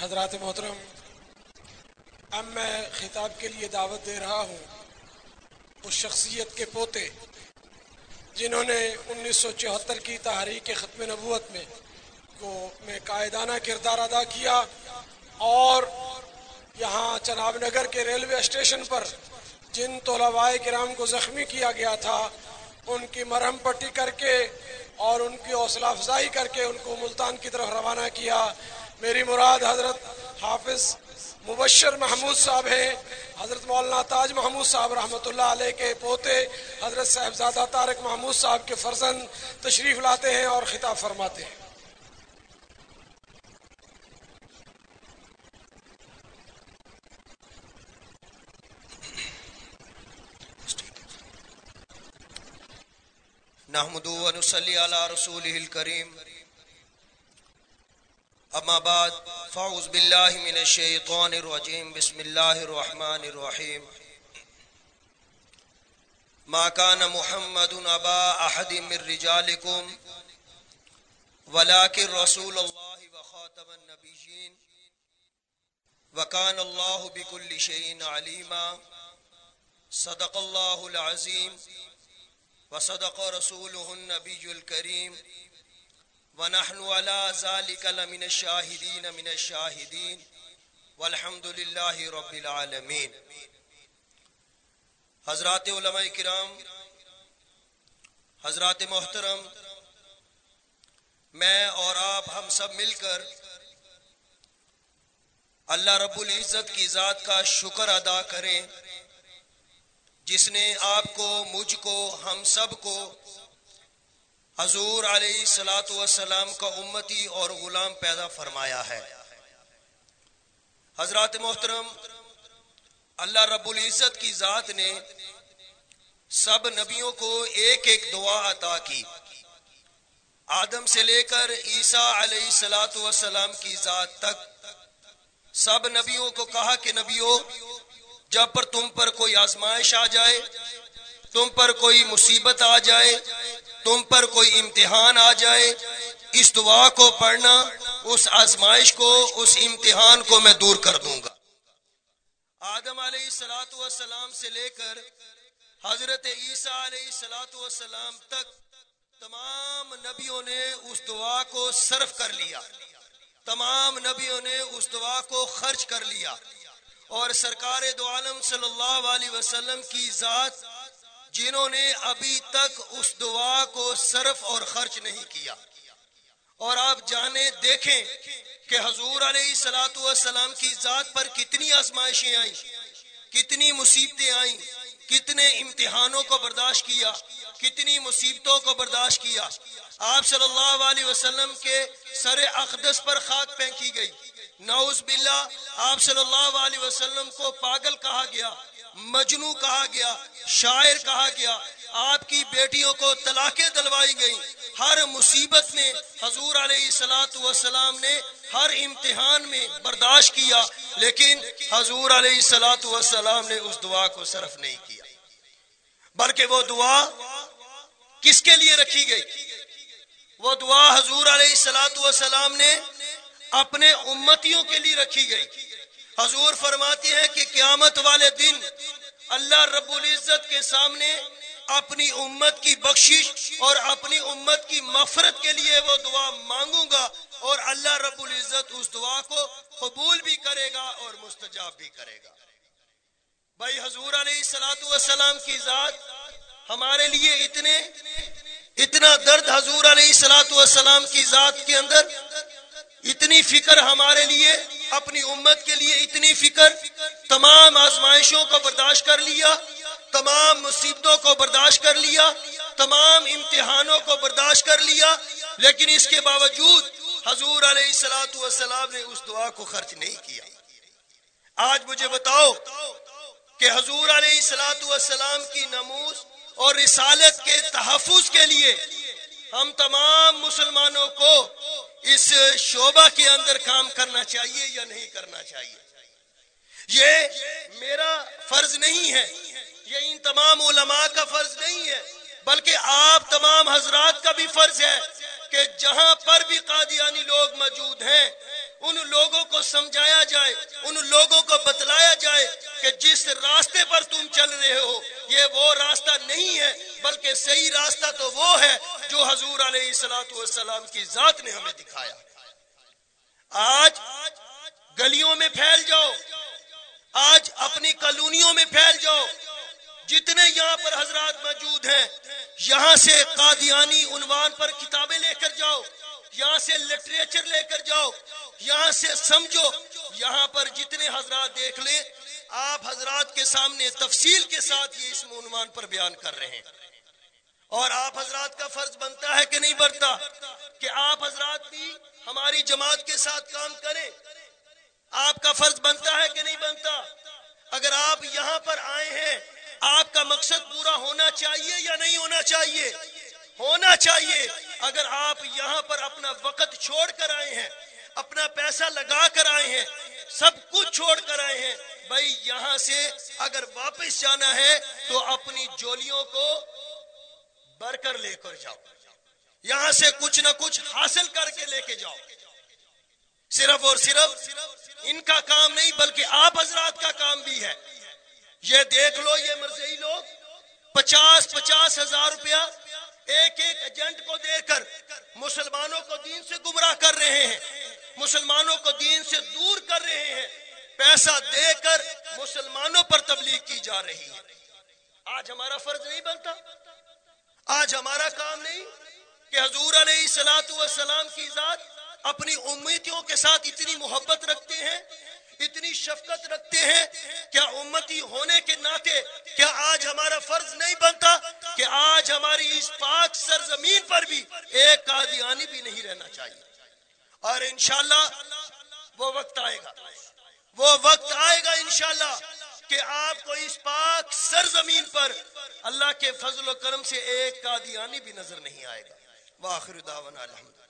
حضرات محترم، اب میں خطاب کے لیے دعوت دے رہا ہوں اس شخصیت کے پوتے جنہوں نے انیس سو چوہتر کی تحریک ختم نبوت میں کو میں قائدانہ کردار ادا کیا اور یہاں چناب نگر کے ریلوے اسٹیشن پر جن طلباء کرام کو زخمی کیا گیا تھا، ان کی مرہم پٹی کر کے اور ان کی حوصلہ افزائی کر کے ان کو ملتان کی طرف روانہ کیا۔ میری مراد حضرت حافظ مبشر محمود صاحب ہیں، حضرت مولانا تاج محمود صاحب رحمۃ اللہ علیہ کے پوتے، حضرت صاحبزادہ طارق محمود صاحب کے فرزند تشریف لاتے ہیں اور خطاب فرماتے ہیں۔ نحمد و نصلی علی رسوله الكریم اما بعد فاعوذ باللہ من الشیطان الرجیم بسم اللہ الرحمن الرحیم ما كان محمد ابا احد من رجالكم، ولكن رسول الله وخاتم النبيين، وكان الله بكل شيء عليما. صدق الله العظيم، وصدق رسوله النبي الكريم. ونحن على ذلك لمن الشاهدين من الشاهدين والحمد لله رب العالمين. حضرات علماء کرام، حضرات محترم، میں اور آپ ہم سب مل کر اللہ رب العزت کی ذات کا شکر ادا کریں، جس نے آپ کو، مجھ کو، ہم سب کو حضور علیہ السلاۃ والسلام کا امتی اور غلام پیدا فرمایا ہے۔ حضرات محترم، اللہ رب العزت کی ذات نے سب نبیوں کو ایک ایک دعا عطا کی۔ آدم سے لے کر عیسیٰ علیہ السلاۃ والسلام کی ذات تک سب نبیوں کو کہا کہ نبیوں، جب پر تم پر کوئی آزمائش آ جائے، تم پر کوئی مصیبت آ جائے تم پر کوئی امتحان آ جائے، اس دعا کو پڑھنا، اس آزمائش کو، اس امتحان کو میں دور کر دوں گا۔ آدم علیہ السلاۃ والسلام سے لے کر حضرت عیسیٰ علیہ السلاۃ والسلام تک، تمام نبیوں نے اس دعا کو صرف کر لیا۔ تمام نبیوں نے اس دعا کو خرچ کر لیا۔ اور سرکار دو عالم صلی اللہ علیہ وسلم کی ذات جنہوں نے ابھی تک اس دعا کو صرف اور خرچ نہیں کیا۔ اور آپ جانے، دیکھیں کہ حضور علیہ سلاۃ والسلام کی ذات پر کتنی آزمائشیں آئیں، کتنی مصیبتیں آئیں، کتنے امتحانوں کو برداشت کیا، کتنی مصیبتوں کو برداشت کیا۔ آپ صلی اللہ علیہ وسلم کے سر اقدس پر خاک پھینکی گئی۔ نعوذ باللہ، آپ صلی اللہ علیہ وسلم کو پاگل کہا گیا۔ مجنو کہا گیا، شاعر کہا گیا، آپ کی بیٹیوں کو طلاقیں دلوائی گئی ہر مصیبت میں حضور علیہ سلاۃ وسلام نے ہر امتحان میں برداشت کیا، لیکن حضور علیہ سلاۃ وسلام نے اس دعا کو صرف نہیں کیا۔ بلکہ وہ دعا کس کے لیے رکھی گئی؟ وہ دعا حضور علیہ سلاۃ وسلام نے اپنے امتیوں کے لیے رکھی گئی۔ حضور فرماتی ہے کہ قیامت والے دن اللہ رب العزت کے سامنے اپنی امت کی بخشش اور اپنی امت کی مفرت کے لیے وہ دعا مانگوں گا اور اللہ رب العزت اس دعا کو قبول بھی کرے گا اور مستجاب بھی کرے گا۔ بھائی حضور علیہ السلاۃ والسلام کی ذات ہمارے لیے اتنے، اتنا درد حضور علیہ السلاۃ والسلام کی ذات کے اندر، اتنی فکر ہمارے لیے، اپنی امت لیے اتنی فکر، تمام آزمائشوں کو برداشت کر لیا، تمام مصیبتوں کو برداشت کر لیا، تمام امتحانوں کو برداشت کر لیا، لیکن اس کے باوجود حضور علیہ السلاۃ والسلام نے اس دعا کو خرچ نہیں کیا۔ آج مجھے بتاؤ کہ حضور علیہ السلاۃ والسلام کی نموز اور رسالت کے تحفظ کے لیے ہم تمام مسلمانوں کو اس شعبہ کے اندر کام کرنا چاہیے یا نہیں کرنا چاہیے؟ یہ میرا فرض نہیں ہے۔ یہ ان تمام علماء کا فرض نہیں ہے، بلکہ آپ تمام حضرات کا بھی فرض ہے کہ جہاں پر بھی قادیانی لوگ موجود ہیں، ان لوگوں کو سمجھایا جائے، ان لوگوں کو بتلایا جائے کہ جس راستے پر تم چل رہے ہو، یہ وہ راستہ صحیح راستہ تو وہ ہے جو حضور علیہ السلاۃ والسلام کی ذات نے ہمیں دکھایا۔ آج گلیوں میں پھیل جاؤ۔ آج اپنی کالونیوں میں پھیل جاؤ۔ جتنے یہاں پر حضرات موجود ہیں، یہاں سے قادیانی عنوان پر کتابیں لے کر جاؤ۔ یہاں سے لٹریچر لے کر جاؤ۔ یہاں سے سمجھو، یہاں پر جتنے حضرات دیکھ لیں، آپ حضرات کے سامنے تفصیل کے ساتھ یہ اس عنوان پر بیان کر رہے ہیں۔ اور آپ حضرات کا فرض بنتا ہے کہ نہیں بنتا کہ آپ حضرات بھی ہماری جماعت کے ساتھ کام کریں۔ آپ کا فرض بنتا ہے کہ نہیں بنتا؟ اگر آپ یہاں پر آئے ہیں، آپ کا مقصد پورا ہونا چاہیے یا نہیں ہونا چاہیے؟ ہونا چاہیے۔ اگر آپ یہاں پر اپنا وقت چھوڑ کر آئے ہیں، اپنا پیسہ لگا کر آئے ہیں، سب کچھ چھوڑ کر آئے ہیں، بھائی یہاں سے اگر واپس جانا ہے تو اپنی جولیوں کو بر کر لے کر جاؤ۔ یہاں سے کچھ نہ کچھ حاصل کر کے لے کے جاؤ۔ صرف اور صرف ان کا کام نہیں، بلکہ آپ حضرات کا کام بھی ہے۔ یہ دیکھ لو، یہ مرضی لوگ، پچاس پچاس ہزار روپیہ ایک ایک ایجنٹ کو دے کر مسلمانوں کو دین سے گمراہ کر رہے ہیں۔ مسلمانوں کو دین سے دور کر رہے ہیں۔ پیسہ دے کر مسلمانوں پر تبلیغ کی جا رہی ہے۔ آج ہمارا فرض نہیں بنتا۔ آج ہمارا کام نہیں کہ حضور علیہ سلاۃ والسلام کی ذات اپنی امیتوں کے ساتھ اتنی محبت رکھتے ہیں، اتنی شفقت رکھتے ہیں، کیا امتی ہونے کے ناطے کیا آج ہمارا فرض نہیں بنتا کہ آج ہماری اس پاک سرزمین پر بھی ایک قادیانی بھی نہیں رہنا چاہیے۔ اور انشاءاللہ وہ وقت آئے گا۔ وہ وقت آئے گا انشاءاللہ۔ کہ آپ کو اس پاک سرزمین پر اللہ کے فضل و کرم سے ایک قادیانی بھی نظر نہیں آئے گا۔ واخر دعوانا الحمد